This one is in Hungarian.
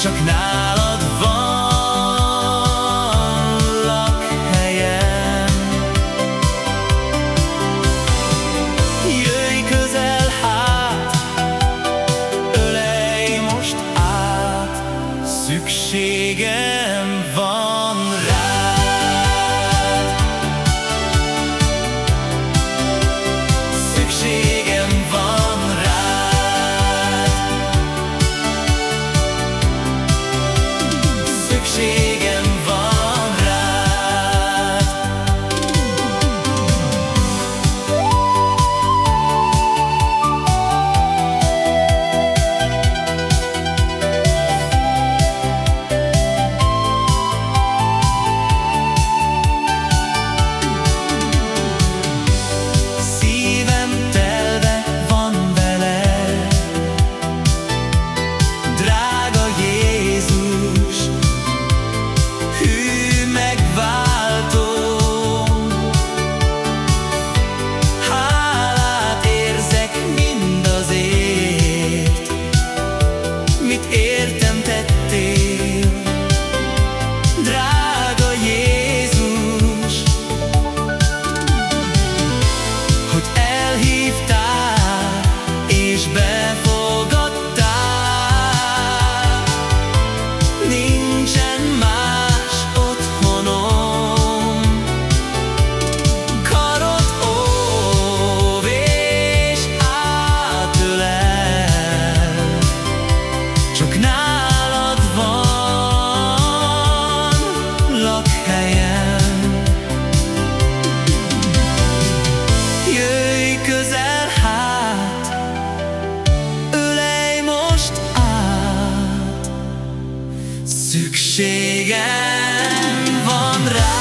csak nálad van lakhelyem. Jöjj közel hát, ölej most át, szükségem see szükségem van rá.